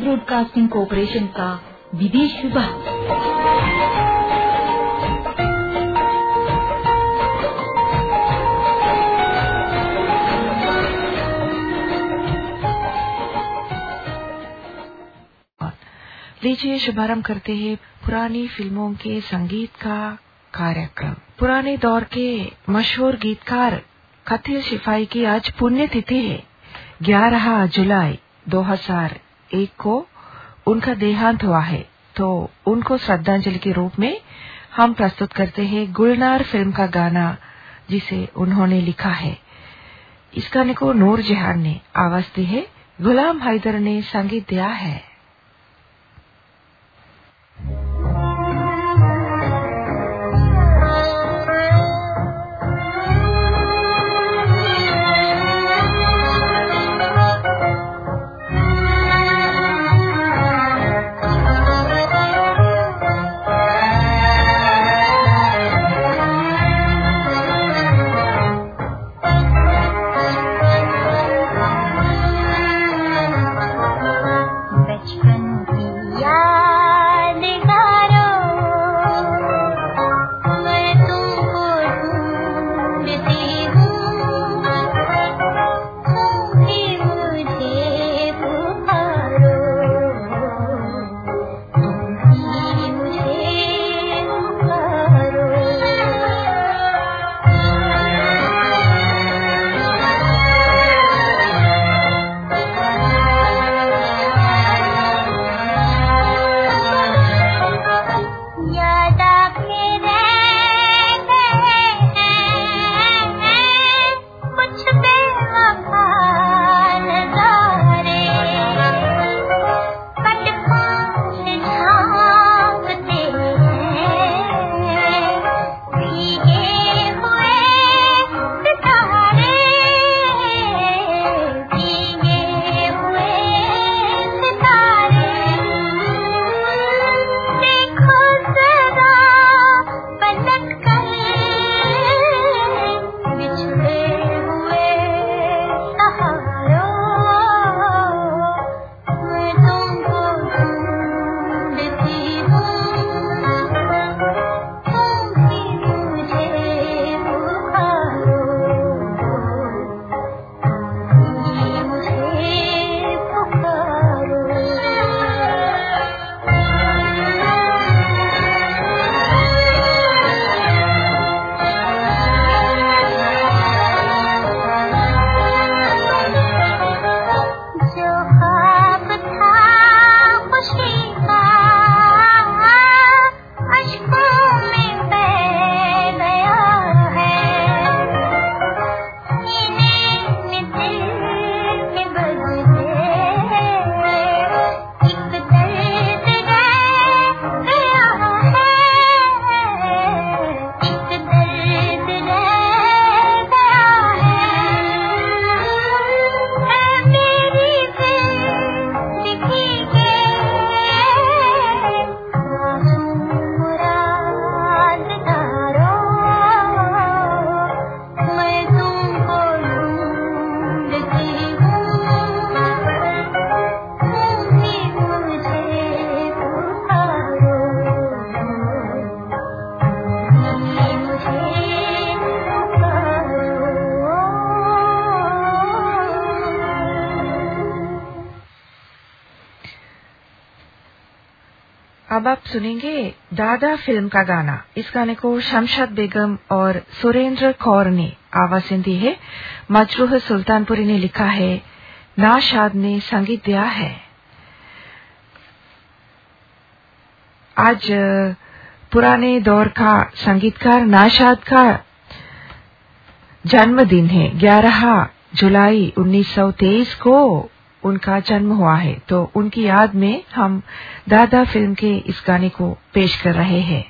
Broadcasting corporation का विदेश विभाग। लीजिए, शुभारंभ करते हैं पुरानी फ़िल्मों के संगीत का कार्यक्रम। पुराने दौर के मशहूर गीतकार कथिर सिपाही की आज पुण्यतिथि है। 11 जुलाई 2001 को उनका देहांत हुआ है तो उनको श्रद्धांजलि के रूप में हम प्रस्तुत करते हैं गुलनार फ़िल्म का गाना जिसे उन्होंने लिखा है। इस गाने को नूर जहान ने आवाज़ दी है। गुलाम हैदर ने संगीत दिया है। सुनेंगे दादा फ़िल्म का गाना। इस गाने को शमशाद बेगम और सुरेंद्र कौर ने आवाज़ दी है। मजरूह सुल्तानपुरी ने लिखा है नाशाद ने संगीत दिया है। आज पुराने दौर का संगीतकार नाशाद का जन्मदिन है। 11 जुलाई 1923 को उनका जन्म हुआ है तो उनकी याद में हम दादा फ़िल्म के इस गाने को पेश कर रहे हैं।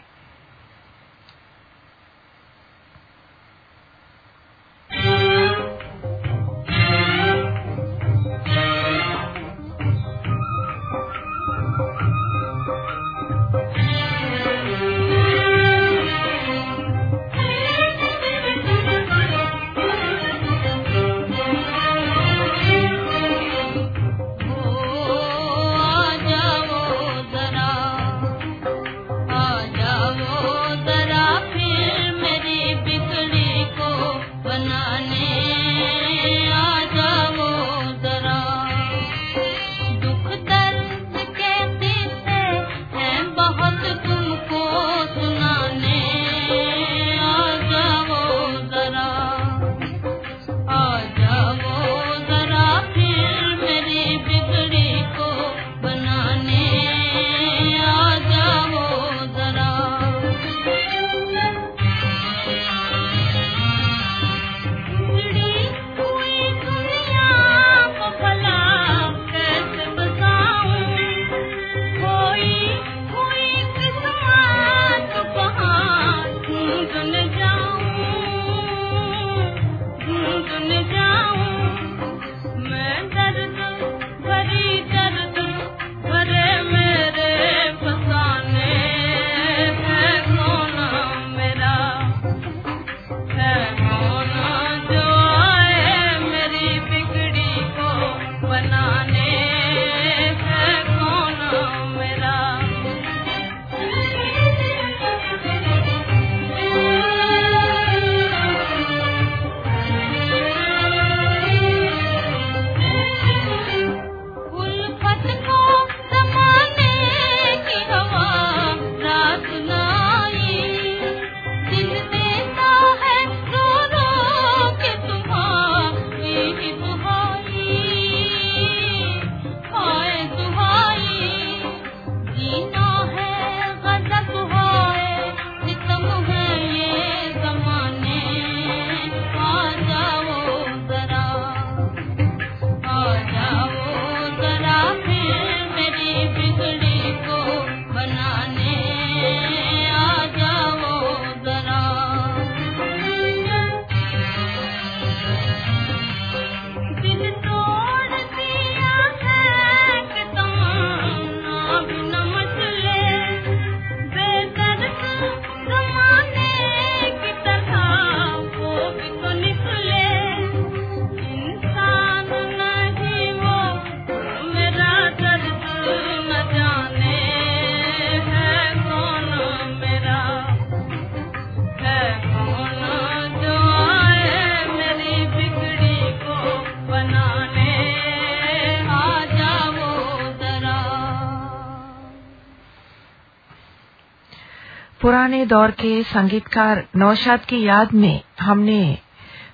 दौर के संगीतकार नौशाद की याद में हमने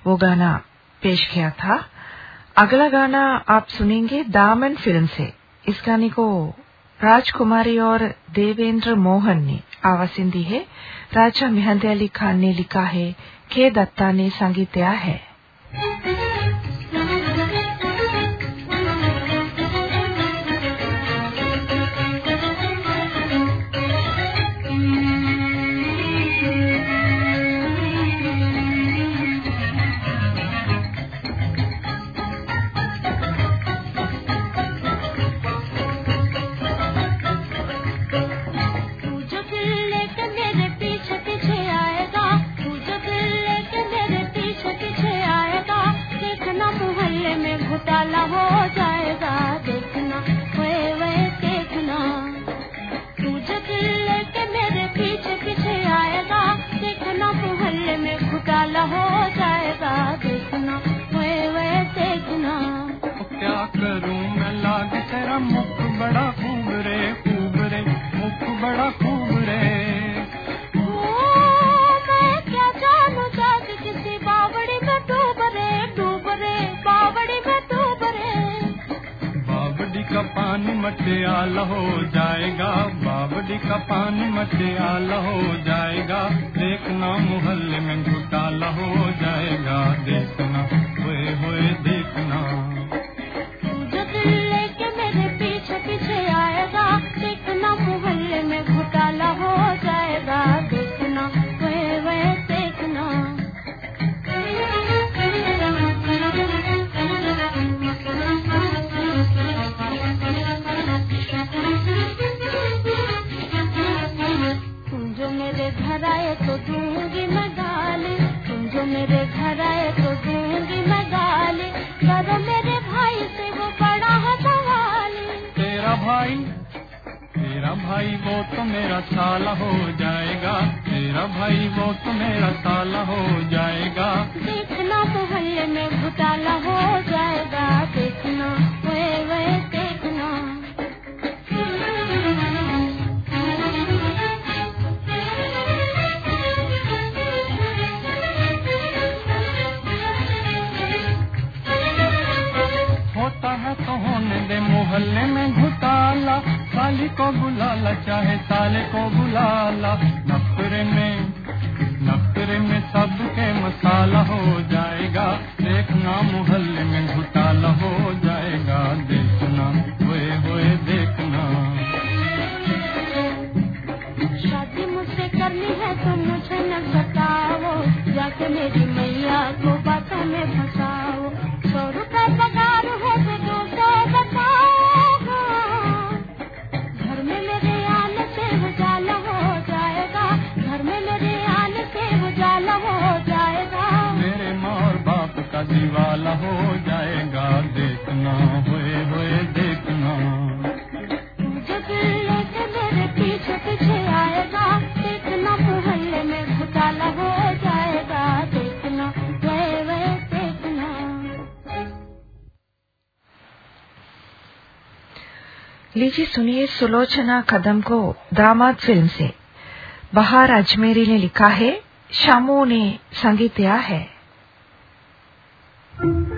वो गाना पेश किया था। अगला गाना आप सुनेंगे दामन फ़िल्म से। इस गाने को राजकुमारी और देवेंद्र मोहन ने आवासीन दी है। राजा मेहंदी अली खान ने लिखा है, के दत्ता ने संगीत दिया है। मटियाला हो जाएगा। बावड़ी का पानी मटियाल हो जाएगा। देखना मोहल्ले में घोटाला हो जाएगा। साला हो जाएगा। तेरा भाई वो तो मेरा साला हो जाएगा। देखना मोहल्ले में घोटाला हो जाएगा। देखना वे वे देखना। होता है तो होने दे मोहल्ले में घुटाला। साली को बुलाला, चाहे ताले को बुलाला। नफरे में नफरे में सबके मसाला हो जाएगा। देखना मोहल्ले में लीजिए सुनिए सुलोचना कदम को दामाद फ़िल्म से। बहार अजमेरी ने लिखा है, शामू ने संगीत दिया है। दिल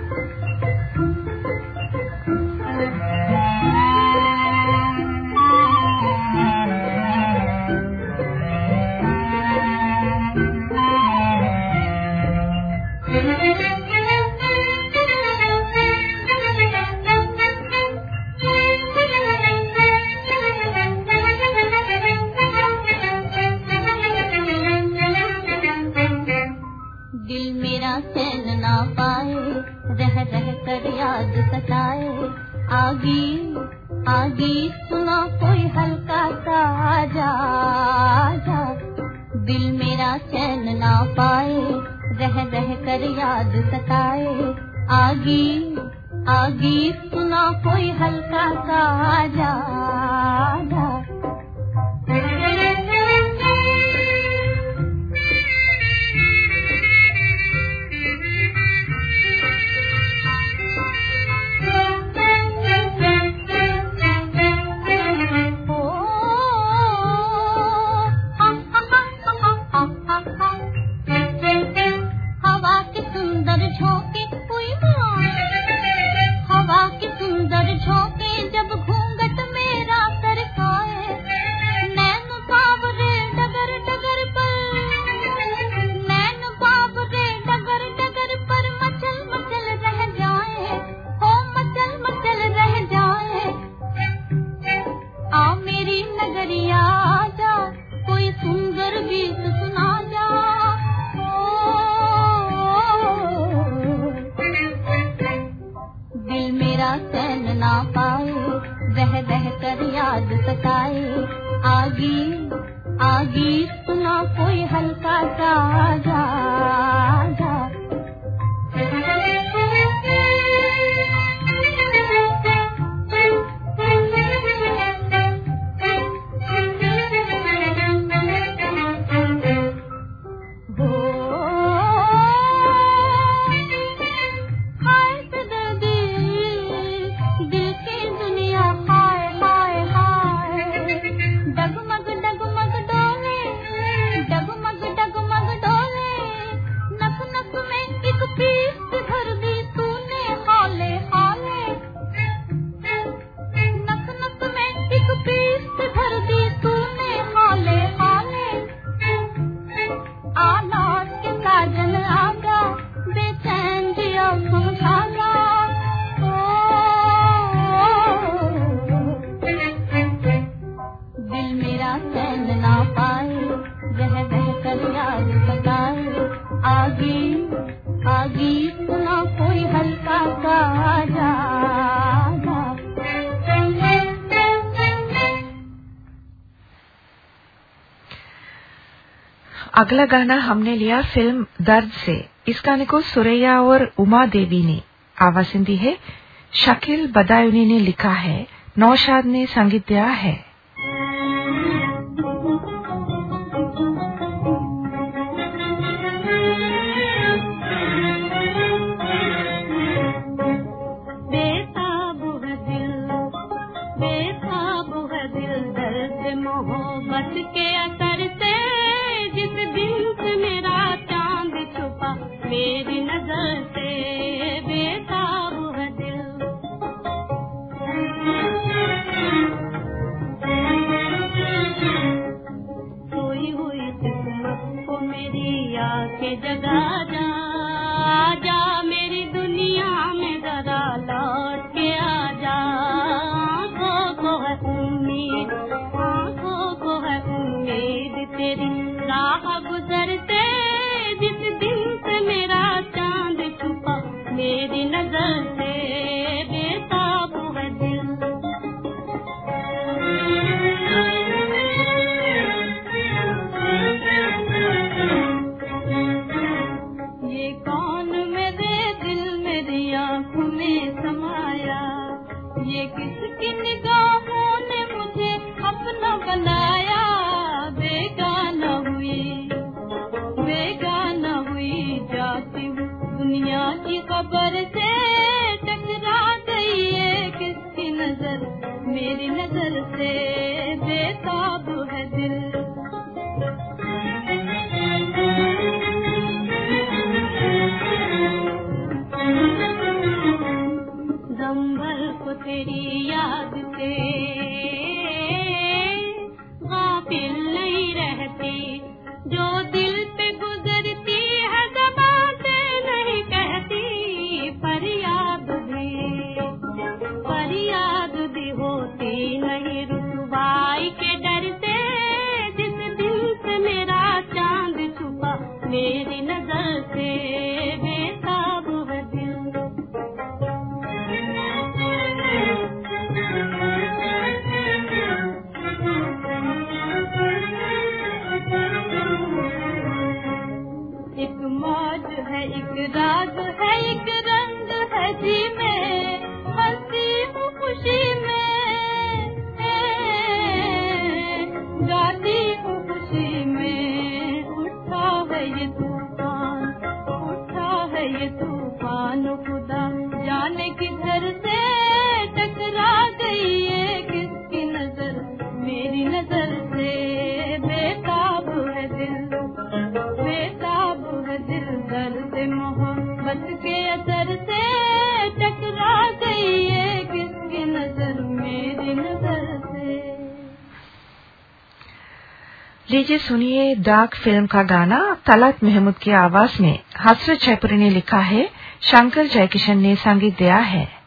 अगला गाना हमने लिया फ़िल्म दर्द से। इस गाने को सुरैया और उमा देवी ने आवाज़ दी है। शकील बदायूनी ने लिखा है। नौशाद ने संगीत दिया है। लीजिए सुनिए डाक फ़िल्म का गाना तलत महमूद की आवाज़ में। हसरत जयपुरी ने लिखा है, शंकर जयकिशन ने संगीत दिया है।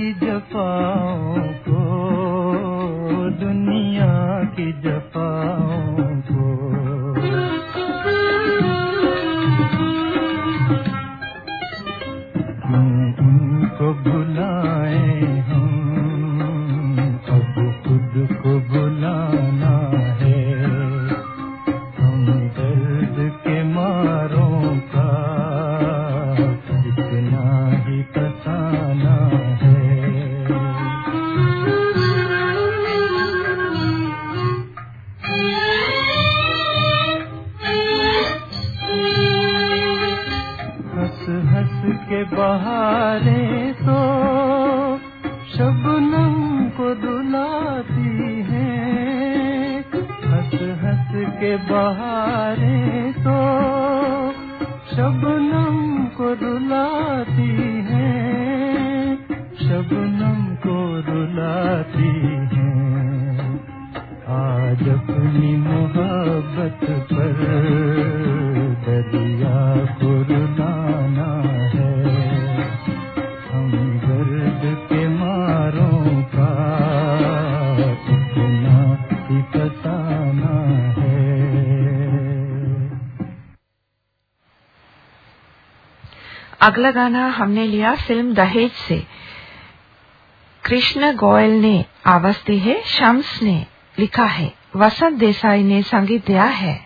जपाओ शबनम को रुलाती है शबनम को रुलाती है। आज अपनी अगला गाना हमने लिया फ़िल्म दहेज से। कृष्ण गोयल ने आवाज़ दी है, शम्स ने लिखा है, वसंत देसाई ने संगीत दिया है।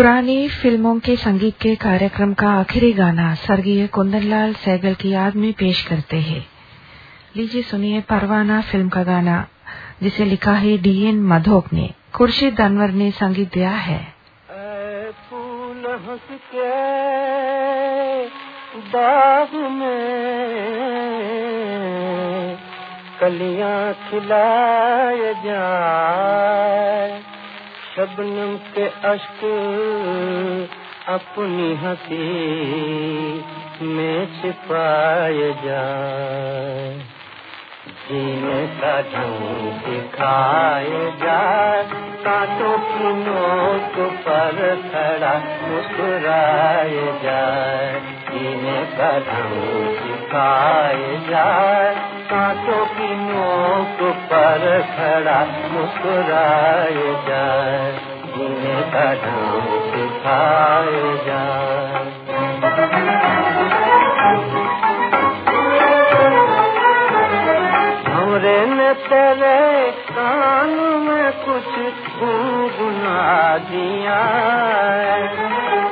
पुरानी फ़िल्मों के संगीत के कार्यक्रम का आखिरी गाना स्वर्गीय कुंदनलाल सैगल की याद में पेश करते हैं। लीजिए सुनिए परवाना फ़िल्म का गाना, जिसे लिखा है डीएन मधोक ने। खुर्शीद अनवर ने संगीत दिया है। बाग में कलियाँ खिलाए जाए। शबनम के अश्क अपनी हँसी में छिपाए जाए। जीने का ढंग सिखाए जाए कांटों की नोक पर खड़ा मुस्कुराए जाए। जीने का ढंग सिखाए जाए कांटों की नोक पर खड़ा मुस्कुराए जाए जीने का ढंग सिखाए जाए। हमरे ने तेरे कान में कुछ गुनगुना दिया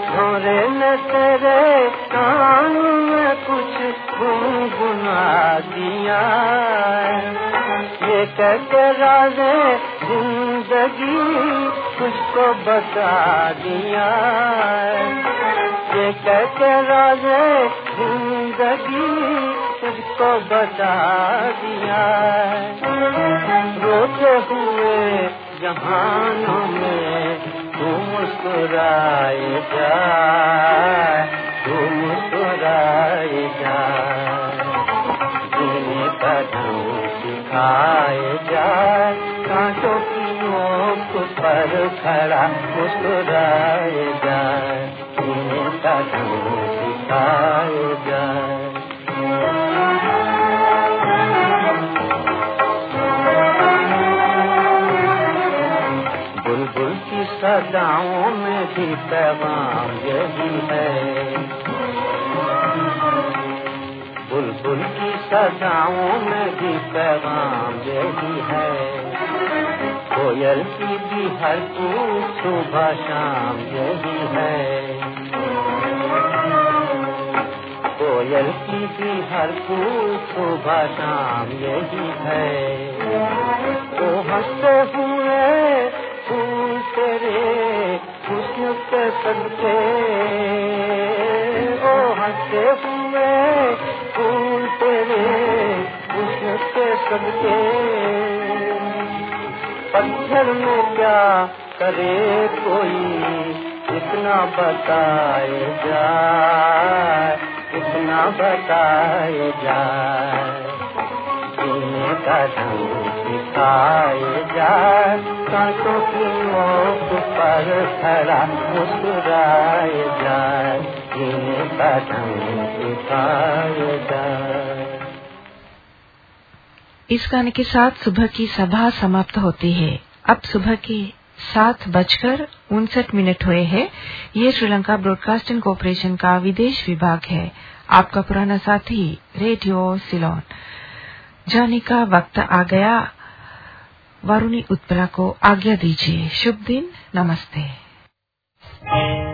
हमरे ने तेरे कान में कुछ गुनगुना दिया ये कहते राजे ज़िंदगी कुछ बता दिया ये कहते राजे ज़िंदगी तुझको बता दिया रोते हुए जहानों में तू मुस्कुराए जा। तू मुस्कुराए जा जीने का ढंग सिखाए जाए कांटों की नोक पर खड़ा मुस्कुराए जाए जीने का सिखाए जाए बुलबुल की सदाओं में भी पैगाम यही है। बुलबुल की सदाओं में भी पैगाम यही है। कोयल की भी हर तू सुबह शाम यही है। कोयल की भी हर तू सुबह शाम यही है। ओ हँसते हुए फूल तेरे हुस्न के सदके ओ हँसते हुए तेरे हुस्न के सदके। पत्थर में क्या करे कोई, इतना बताए जाए, इतना बताए जाए। जीने का ढंग सिखाए जाए कांटों की नोक पर खड़ा मुस्कुराए जाए। इस गाने के साथ सुबह की सभा समाप्त होती है। अब सुबह के सात बजकर उनसठ मिनट हुए हैं। ये श्रीलंका ब्रॉडकास्टिंग कॉरपोरेशन का विदेश विभाग है। आपका पुराना साथी, रेडियो सिलोन। जाने का वक्त आ गया। वरुणी उत्पला को आज्ञा दीजिए। शुभ दिन। नमस्ते।